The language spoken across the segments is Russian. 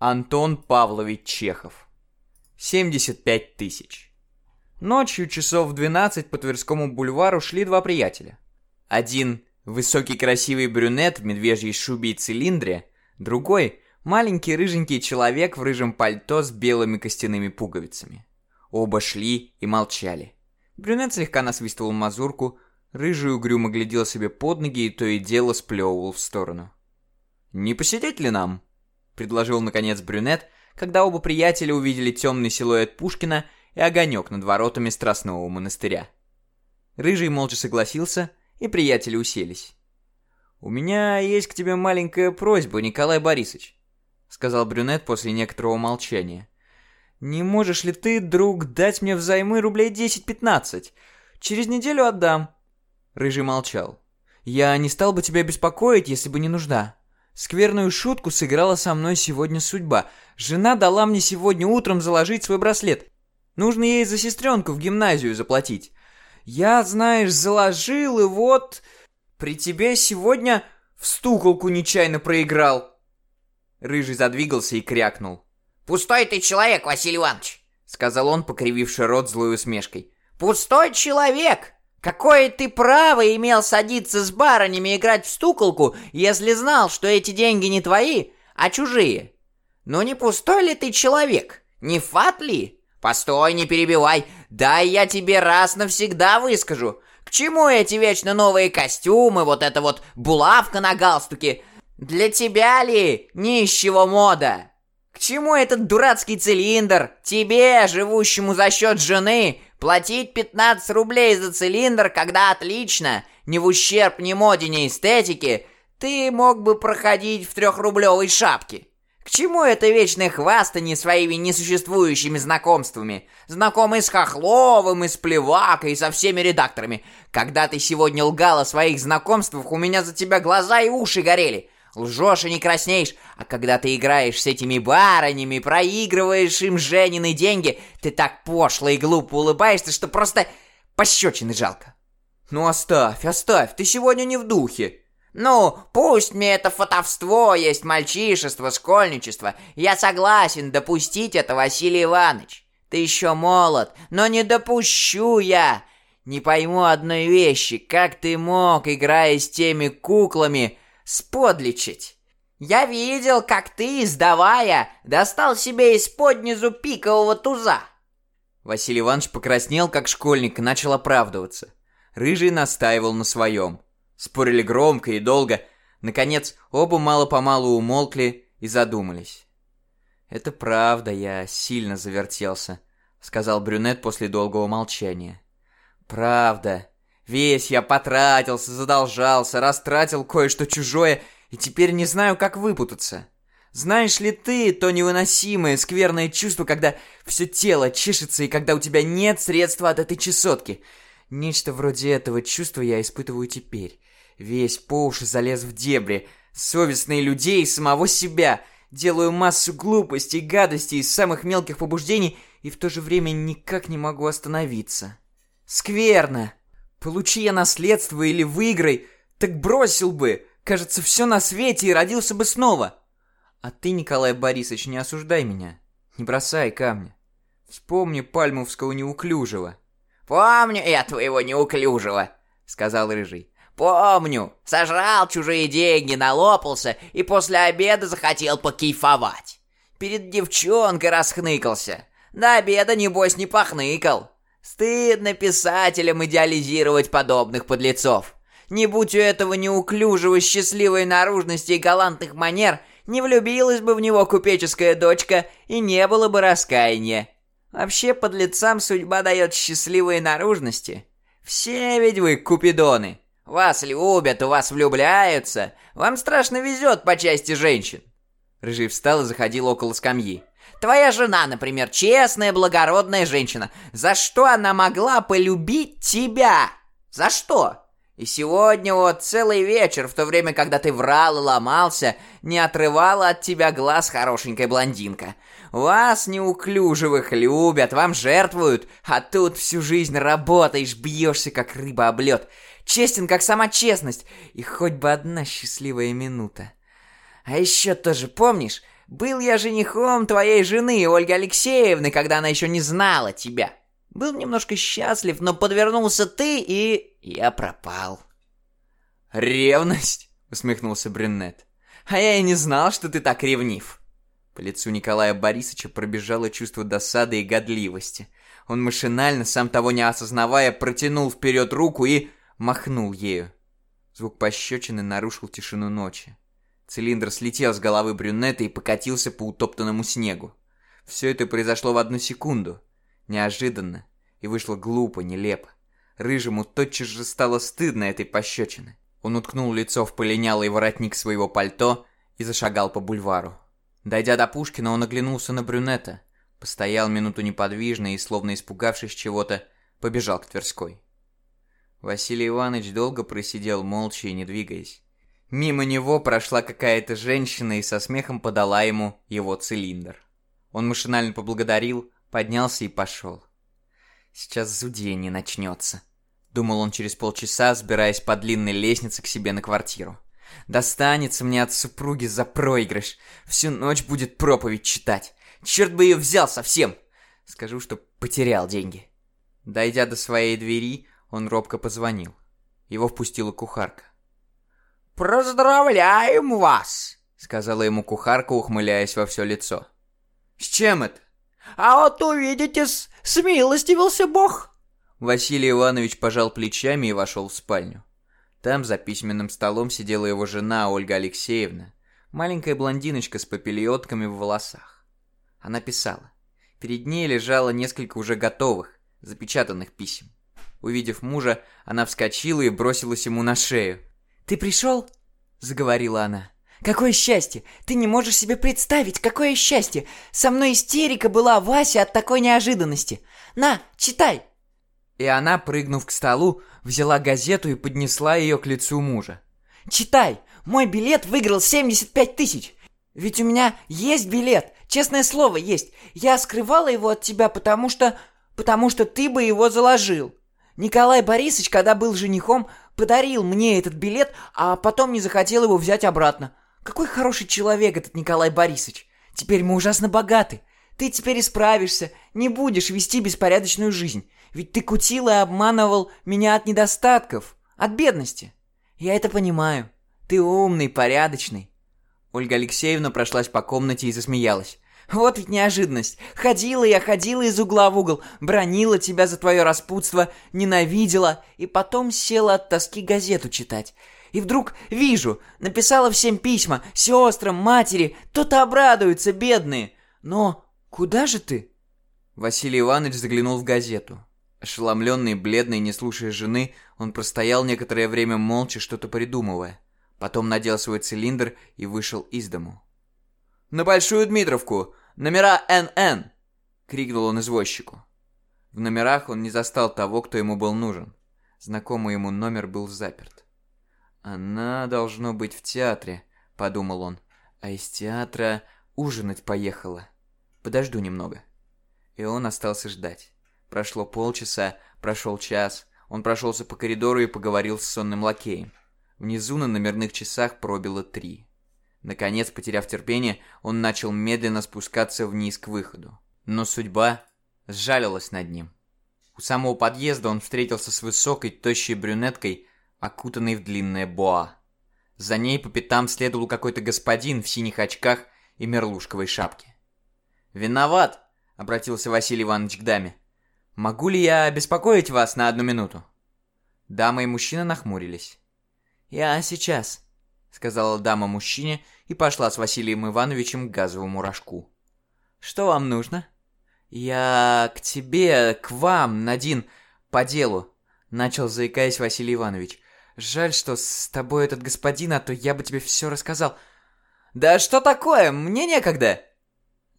Антон Павлович Чехов. 75 тысяч. Ночью часов в 12 по Тверскому бульвару шли два приятеля. Один – высокий красивый брюнет в медвежьей шубе и цилиндре, другой – маленький рыженький человек в рыжем пальто с белыми костяными пуговицами. Оба шли и молчали. Брюнет слегка насвистывал мазурку, рыжий угрюмо глядел себе под ноги и то и дело сплевывал в сторону. «Не посидеть ли нам?» Предложил наконец брюнет, когда оба приятеля увидели темный силуэт Пушкина и огонек над воротами Страстного монастыря. Рыжий молча согласился, и приятели уселись. «У меня есть к тебе маленькая просьба, Николай Борисович», — сказал брюнет после некоторого молчания. «Не можешь ли ты, друг, дать мне взаймы рублей 10-15? Через неделю отдам». Рыжий молчал. «Я не стал бы тебя беспокоить, если бы не нужда. Скверную шутку сыграла со мной сегодня судьба. Жена дала мне сегодня утром заложить свой браслет. Нужно ей за сестренку в гимназию заплатить. Я, знаешь, заложил, и вот... При тебе сегодня в стуколку нечаянно проиграл. Рыжий задвигался и крякнул. «Пустой ты человек, Василий Иванович!» Сказал он, покрививший рот злой усмешкой. «Пустой человек! Какое ты право имел садиться с барынями играть в стуколку, если знал, что эти деньги не твои, а чужие? Ну не пустой ли ты человек? Не фат ли? Постой, не перебивай. Дай я тебе раз навсегда выскажу. К чему эти вечно новые костюмы, вот эта вот булавка на галстуке? Для тебя ли, нищего мода? К чему этот дурацкий цилиндр? Тебе, живущему за счет жены, Платить 15 рублей за цилиндр, когда отлично, не в ущерб ни моде, ни эстетике, ты мог бы проходить в трехрублевой шапке. К чему это вечное хвастание своими несуществующими знакомствами? Знакомый с Хохловым, и с Плевакой, и со всеми редакторами. Когда ты сегодня лгал о своих знакомствах, у меня за тебя глаза и уши горели. Лжешь и не краснеешь, а когда ты играешь с этими барынями, проигрываешь им Женины деньги, ты так пошло и глупо улыбаешься, что просто пощечины жалко. Ну оставь, оставь, ты сегодня не в духе. Ну, пусть мне это фотовство есть мальчишество, школьничество. Я согласен допустить это, Василий Иванович. Ты еще молод, но не допущу я. Не пойму одной вещи, как ты мог, играя с теми куклами, сподличить. Я видел, как ты, сдавая, достал себе из поднизу пикового туза. Василий Иванович покраснел, как школьник, и начал оправдываться. Рыжий настаивал на своем. Спорили громко и долго. Наконец, оба мало-помалу умолкли и задумались. «Это правда, я сильно завертелся», — сказал брюнет после долгого молчания. «Правда. Весь я потратился, задолжался, растратил кое-что чужое, и теперь не знаю, как выпутаться. Знаешь ли ты то невыносимое, скверное чувство, когда все тело чешется и когда у тебя нет средства от этой чесотки? Нечто вроде этого чувства я испытываю теперь. Весь по уши залез в дебри, совестные людей и самого себя. Делаю массу глупостей, гадостей из самых мелких побуждений и в то же время никак не могу остановиться. Скверно! Получи я наследство или выиграй, так бросил бы, кажется, все на свете и родился бы снова. А ты, Николай Борисович, не осуждай меня. Не бросай камня. Вспомни пальмовского неуклюжего. «Помню я твоего неуклюжего», — сказал Рыжий. «Помню. Сожрал чужие деньги, налопался и после обеда захотел покейфовать. Перед девчонкой расхныкался. До обеда, небось, не похныкал. Стыдно писателям идеализировать подобных подлецов. Не будь у этого неуклюжего, счастливой наружности и галантных манер, не влюбилась бы в него купеческая дочка и не было бы раскаяния. Вообще подлецам судьба дает счастливые наружности. Все ведь вы купидоны. Вас любят, у вас влюбляются. Вам страшно везет по части женщин. Рыжий встал и заходил около скамьи. Твоя жена, например, честная, благородная женщина. За что она могла полюбить тебя? За что? И сегодня вот целый вечер, в то время, когда ты врал и ломался, не отрывала от тебя глаз хорошенькая блондинка. Вас, неуклюжевых, любят, вам жертвуют, а тут всю жизнь работаешь, бьешься, как рыба об лед. Честен, как сама честность, и хоть бы одна счастливая минута. А еще тоже помнишь, Был я женихом твоей жены, Ольги Алексеевны, когда она еще не знала тебя. Был немножко счастлив, но подвернулся ты, и я пропал». «Ревность?» — усмехнулся Брюнет. «А я и не знал, что ты так ревнив». По лицу Николая Борисовича пробежало чувство досады и годливости. Он машинально, сам того не осознавая, протянул вперед руку и махнул ею. Звук пощечины нарушил тишину ночи. Цилиндр слетел с головы брюнета и покатился по утоптанному снегу. Все это произошло в одну секунду. Неожиданно. И вышло глупо, нелепо. Рыжему тотчас же стало стыдно этой пощечины. Он уткнул лицо в полинялый воротник своего пальто и зашагал по бульвару. Дойдя до Пушкина, он оглянулся на брюнета, постоял минуту неподвижно и, словно испугавшись чего-то, побежал к Тверской. Василий Иванович долго просидел молча и не двигаясь. Мимо него прошла какая-то женщина и со смехом подала ему его цилиндр. Он машинально поблагодарил, поднялся и пошел. Сейчас зудение начнется. Думал он через полчаса, сбираясь по длинной лестнице к себе на квартиру. Достанется мне от супруги за проигрыш. Всю ночь будет проповедь читать. Черт бы ее взял совсем. Скажу, что потерял деньги. Дойдя до своей двери, он робко позвонил. Его впустила кухарка. «Поздравляем вас!» — сказала ему кухарка, ухмыляясь во все лицо. «С чем это?» «А вот увидите, смилостивился Бог!» Василий Иванович пожал плечами и вошел в спальню. Там за письменным столом сидела его жена Ольга Алексеевна, маленькая блондиночка с попельотками в волосах. Она писала. Перед ней лежало несколько уже готовых, запечатанных писем. Увидев мужа, она вскочила и бросилась ему на шею. «Ты пришел?» — заговорила она. «Какое счастье! Ты не можешь себе представить, какое счастье! Со мной истерика была, Вася, от такой неожиданности! На, читай!» И она, прыгнув к столу, взяла газету и поднесла ее к лицу мужа. «Читай! Мой билет выиграл 75 тысяч! Ведь у меня есть билет, честное слово, есть. Я скрывала его от тебя, потому что... потому что ты бы его заложил. Николай Борисович, когда был женихом, подарил мне этот билет, а потом не захотел его взять обратно. Какой хороший человек этот Николай Борисович. Теперь мы ужасно богаты. Ты теперь исправишься, не будешь вести беспорядочную жизнь. Ведь ты кутил и обманывал меня от недостатков, от бедности. Я это понимаю. Ты умный, порядочный. Ольга Алексеевна прошлась по комнате и засмеялась. Вот ведь неожиданность. Ходила я, ходила из угла в угол, бронила тебя за твое распутство, ненавидела, и потом села от тоски газету читать. И вдруг вижу, написала всем письма, сестрам, матери, то-то обрадуются, бедные. Но куда же ты? Василий Иванович заглянул в газету. Ошеломленный, бледный, не слушая жены, он простоял некоторое время молча, что-то придумывая. Потом надел свой цилиндр и вышел из дому. «На Большую Дмитровку! Номера НН!» — крикнул он извозчику. В номерах он не застал того, кто ему был нужен. Знакомый ему номер был заперт. «Она должно быть в театре», — подумал он. «А из театра ужинать поехала. Подожду немного». И он остался ждать. Прошло полчаса, прошел час. Он прошелся по коридору и поговорил с сонным лакеем. Внизу на номерных часах пробило три. Наконец, потеряв терпение, он начал медленно спускаться вниз к выходу. Но судьба сжалилась над ним. У самого подъезда он встретился с высокой, тощей брюнеткой, окутанной в длинное боа. За ней по пятам следовал какой-то господин в синих очках и мерлушковой шапке. «Виноват!» — обратился Василий Иванович к даме. «Могу ли я беспокоить вас на одну минуту?» Дама и мужчина нахмурились. «Я сейчас», — сказала дама мужчине и пошла с Василием Ивановичем к газовому рожку. «Что вам нужно?» «Я к тебе, к вам, Надин, по делу», — начал заикаясь Василий Иванович. «Жаль, что с тобой этот господин, а то я бы тебе все рассказал». «Да что такое? Мне некогда!»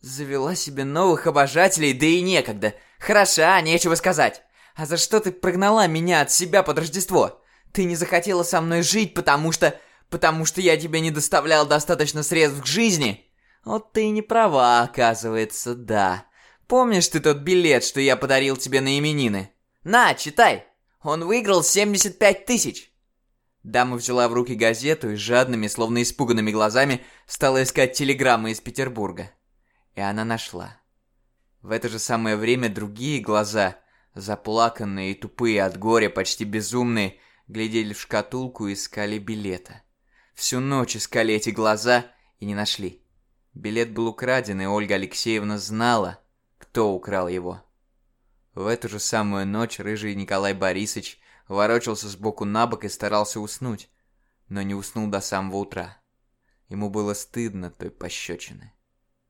Завела себе новых обожателей, да и некогда. Хороша, нечего сказать. А за что ты прогнала меня от себя под Рождество? Ты не захотела со мной жить, потому что... Потому что я тебе не доставлял достаточно средств к жизни? Вот ты не права, оказывается, да. Помнишь ты тот билет, что я подарил тебе на именины? На, читай. Он выиграл 75 тысяч. Дама взяла в руки газету и жадными, словно испуганными глазами стала искать телеграммы из Петербурга. И она нашла. В это же самое время другие глаза, заплаканные и тупые от горя, почти безумные, глядели в шкатулку и искали билета. Всю ночь искали эти глаза и не нашли. Билет был украден, и Ольга Алексеевна знала, кто украл его. В эту же самую ночь рыжий Николай Борисович ворочался сбоку на бок и старался уснуть, но не уснул до самого утра. Ему было стыдно той пощечины.